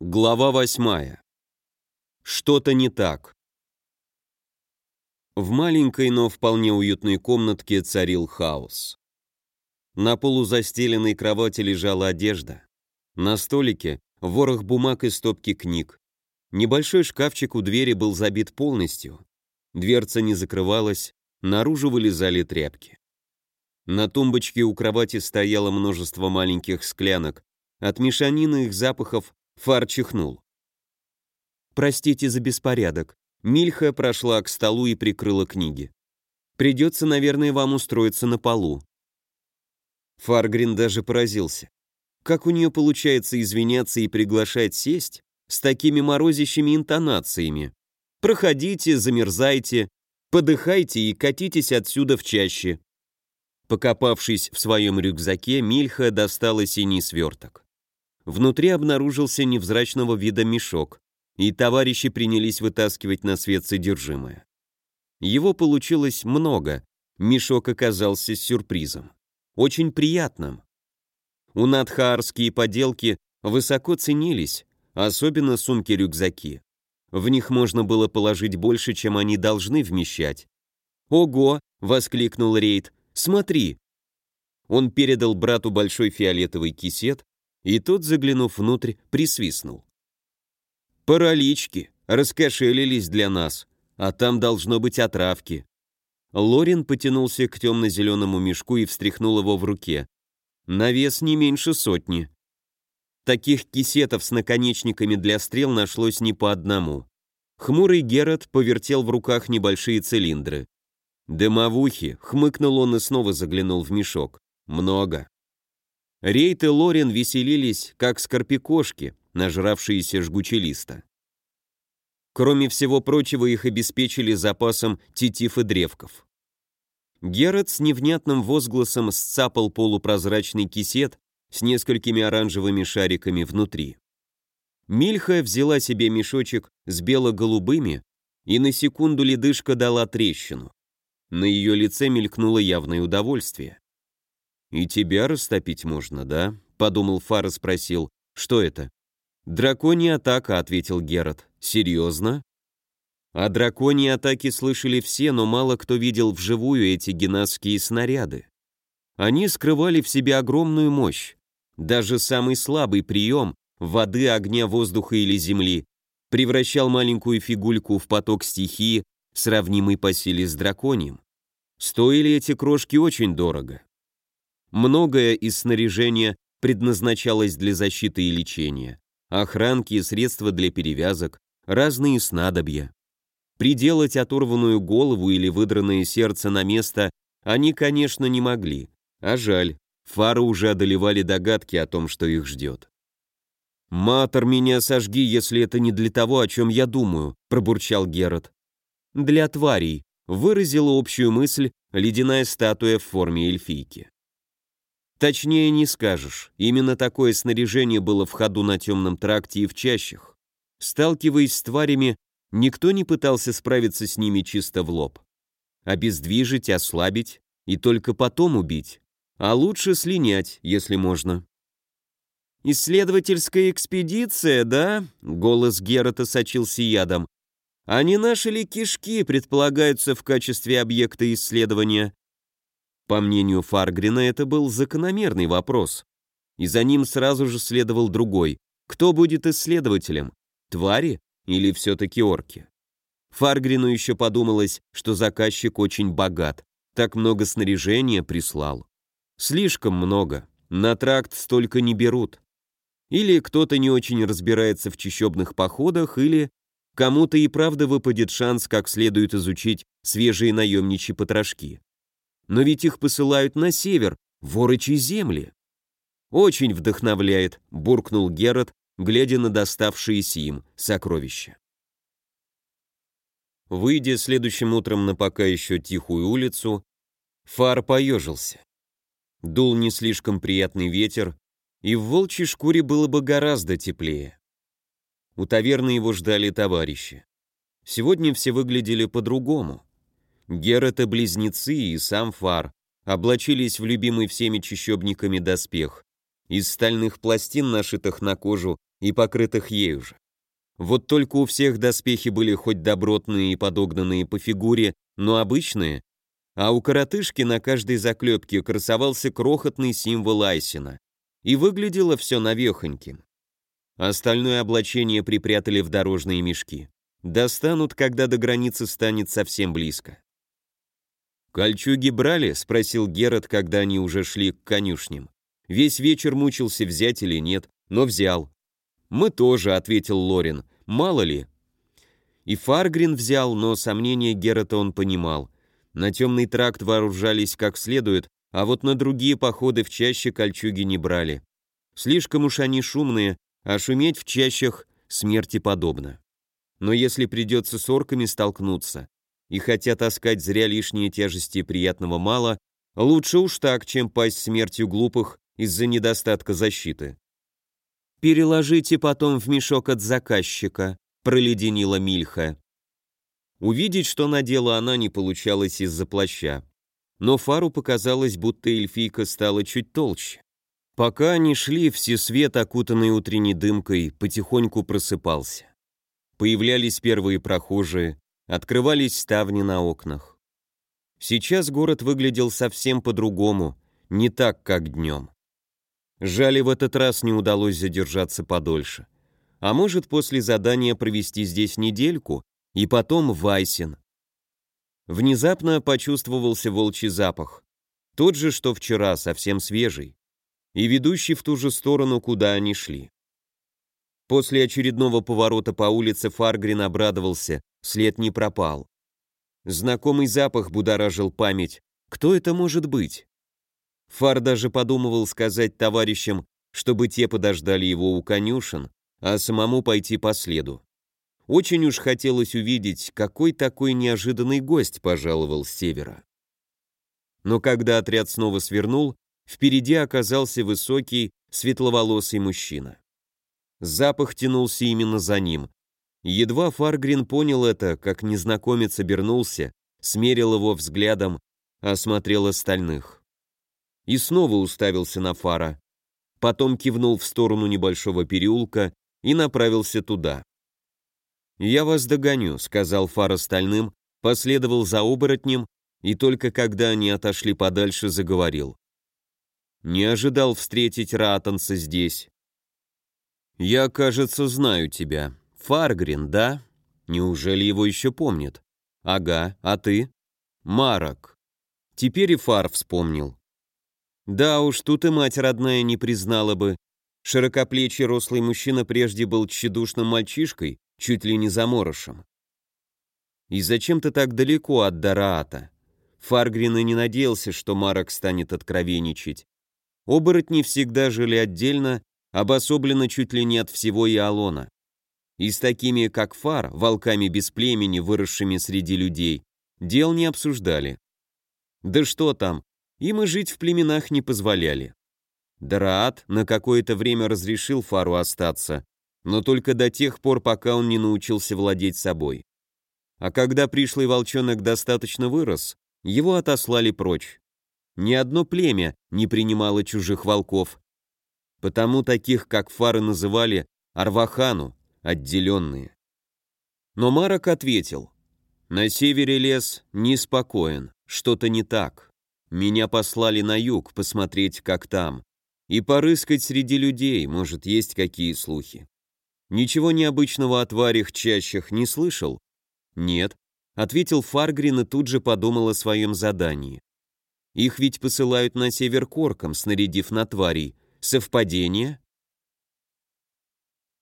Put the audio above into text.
Глава восьмая. Что-то не так. В маленькой, но вполне уютной комнатке царил хаос. На полузастеленной кровати лежала одежда. На столике ворох бумаг и стопки книг. Небольшой шкафчик у двери был забит полностью. Дверца не закрывалась, наружу вылезали тряпки. На тумбочке у кровати стояло множество маленьких склянок. От мешанины их запахов Фар чихнул. «Простите за беспорядок». Мильха прошла к столу и прикрыла книги. «Придется, наверное, вам устроиться на полу». Фаргрин даже поразился. Как у нее получается извиняться и приглашать сесть с такими морозящими интонациями? Проходите, замерзайте, подыхайте и катитесь отсюда в чаще. Покопавшись в своем рюкзаке, Мильха достала синий сверток. Внутри обнаружился невзрачного вида мешок, и товарищи принялись вытаскивать на свет содержимое. Его получилось много, мешок оказался сюрпризом. Очень приятным. У надхаарские поделки высоко ценились, особенно сумки-рюкзаки. В них можно было положить больше, чем они должны вмещать. «Ого!» — воскликнул Рейд. «Смотри!» Он передал брату большой фиолетовый кисет, и тот, заглянув внутрь, присвистнул. «Паралички, раскошелились для нас, а там должно быть отравки». Лорин потянулся к темно-зеленому мешку и встряхнул его в руке. На вес не меньше сотни. Таких кисетов с наконечниками для стрел нашлось не по одному. Хмурый Герат повертел в руках небольшие цилиндры. «Дымовухи», — хмыкнул он и снова заглянул в мешок. «Много». Рейт и Лорен веселились, как скорпикошки, нажравшиеся жгучелиста. Кроме всего прочего, их обеспечили запасом тетив и древков. Герат с невнятным возгласом сцапал полупрозрачный кисет с несколькими оранжевыми шариками внутри. Мильха взяла себе мешочек с бело-голубыми, и на секунду ледышка дала трещину. На ее лице мелькнуло явное удовольствие. «И тебя растопить можно, да?» — подумал Фар и спросил. «Что это?» «Драконья атака», — ответил Герат. «Серьезно?» О драконьей атаке слышали все, но мало кто видел вживую эти генадские снаряды. Они скрывали в себе огромную мощь. Даже самый слабый прием — воды, огня, воздуха или земли — превращал маленькую фигульку в поток стихии, сравнимый по силе с драконьем. Стоили эти крошки очень дорого. Многое из снаряжения предназначалось для защиты и лечения. Охранки, средства для перевязок, разные снадобья. Приделать оторванную голову или выдранное сердце на место они, конечно, не могли. А жаль, фары уже одолевали догадки о том, что их ждет. «Матер, меня сожги, если это не для того, о чем я думаю», — пробурчал Герод. «Для тварей», — выразила общую мысль ледяная статуя в форме эльфийки. Точнее не скажешь, именно такое снаряжение было в ходу на темном тракте и в чащах. Сталкиваясь с тварями, никто не пытался справиться с ними чисто в лоб. Обездвижить, ослабить и только потом убить. А лучше слинять, если можно. «Исследовательская экспедиция, да?» — голос Герата сочился ядом. «А не наши ли кишки предполагаются в качестве объекта исследования?» По мнению Фаргрина, это был закономерный вопрос. И за ним сразу же следовал другой. Кто будет исследователем? Твари или все-таки орки? Фаргрину еще подумалось, что заказчик очень богат. Так много снаряжения прислал. Слишком много. На тракт столько не берут. Или кто-то не очень разбирается в чищебных походах, или кому-то и правда выпадет шанс как следует изучить свежие наемничьи потрошки. Но ведь их посылают на север, в орочьи земли. Очень вдохновляет, буркнул Герат, глядя на доставшиеся им сокровища. Выйдя следующим утром на пока еще тихую улицу, Фар поежился. Дул не слишком приятный ветер, и в волчьей шкуре было бы гораздо теплее. У таверны его ждали товарищи. Сегодня все выглядели по-другому. Гераты-близнецы и сам Фар облачились в любимый всеми чащобниками доспех. Из стальных пластин, нашитых на кожу, и покрытых ею же. Вот только у всех доспехи были хоть добротные и подогнанные по фигуре, но обычные, а у коротышки на каждой заклепке красовался крохотный символ Айсина, и выглядело все навехоньким. Остальное облачение припрятали в дорожные мешки. Достанут, когда до границы станет совсем близко. «Кольчуги брали?» — спросил Герат, когда они уже шли к конюшням. Весь вечер мучился, взять или нет, но взял. «Мы тоже», — ответил Лорин. «Мало ли». И Фаргрин взял, но сомнения Герата он понимал. На темный тракт вооружались как следует, а вот на другие походы в чаще кольчуги не брали. Слишком уж они шумные, а шуметь в чащах смерти подобно. Но если придется с орками столкнуться, и хотя таскать зря лишние тяжести приятного мало, лучше уж так, чем пасть смертью глупых из-за недостатка защиты. «Переложите потом в мешок от заказчика», — проледенила Мильха. Увидеть, что надела она, не получалось из-за плаща. Но Фару показалось, будто эльфийка стала чуть толще. Пока они шли, все свет, окутанный утренней дымкой, потихоньку просыпался. Появлялись первые прохожие, открывались ставни на окнах. Сейчас город выглядел совсем по-другому, не так, как днем. Жаль, в этот раз не удалось задержаться подольше. А может, после задания провести здесь недельку и потом в Айсен. Внезапно почувствовался волчий запах. Тот же, что вчера, совсем свежий. И ведущий в ту же сторону, куда они шли. После очередного поворота по улице Фаргрин обрадовался, след не пропал. Знакомый запах будоражил память. Кто это может быть? Фар даже подумывал сказать товарищам, чтобы те подождали его у конюшен, а самому пойти по следу. Очень уж хотелось увидеть, какой такой неожиданный гость пожаловал с севера. Но когда отряд снова свернул, впереди оказался высокий, светловолосый мужчина. Запах тянулся именно за ним. Едва Фаргрин понял это, как незнакомец обернулся, смерил его взглядом, осмотрел остальных и снова уставился на Фара. Потом кивнул в сторону небольшого переулка и направился туда. «Я вас догоню», — сказал Фар остальным, последовал за оборотнем и только когда они отошли подальше, заговорил. «Не ожидал встретить Ратанса здесь». «Я, кажется, знаю тебя. Фаргрин, да? Неужели его еще помнят?» «Ага, а ты?» «Марок». Теперь и Фар вспомнил. Да уж, тут и мать родная не признала бы. Широкоплечий рослый мужчина прежде был тщедушным мальчишкой, чуть ли не заморышем. И зачем ты так далеко от Дараата? Фаргрин и не надеялся, что Марок станет откровенничать. Оборотни всегда жили отдельно, обособленно чуть ли не от всего Иолона. И с такими, как Фар, волками без племени, выросшими среди людей, дел не обсуждали. Да что там, им и жить в племенах не позволяли. Дараат на какое-то время разрешил Фару остаться, но только до тех пор, пока он не научился владеть собой. А когда пришлый волчонок достаточно вырос, его отослали прочь. Ни одно племя не принимало чужих волков. Потому таких, как Фары называли, Арвахану, отделенные. Но Марок ответил, «На севере лес неспокоен, что-то не так. Меня послали на юг посмотреть, как там, и порыскать среди людей, может, есть какие слухи. Ничего необычного о тварях чащах не слышал? Нет, ответил Фаргрин и тут же подумал о своем задании. Их ведь посылают на север корком, снарядив на тварей. Совпадение?